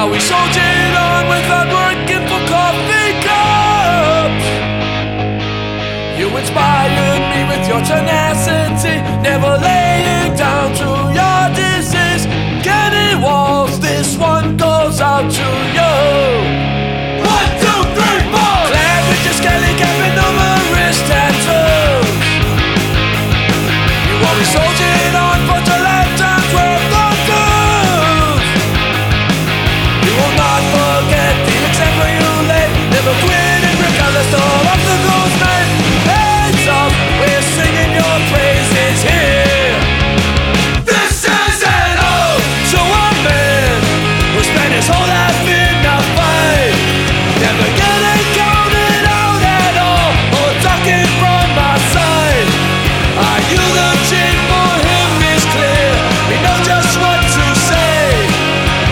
Now we soldiered on without working for coffee cups. You inspired me with your tenacity, never laying down to your disease. Kenny Walls, this one goes out to you. One, two, three, four. Glad with your skelly cap and numerous tattoos. You always soldiered.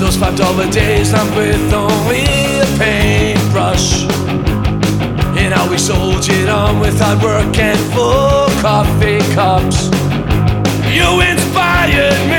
those five dollar days I'm with only a paintbrush. And how we soldiered on with hard work and full coffee cups. You inspired me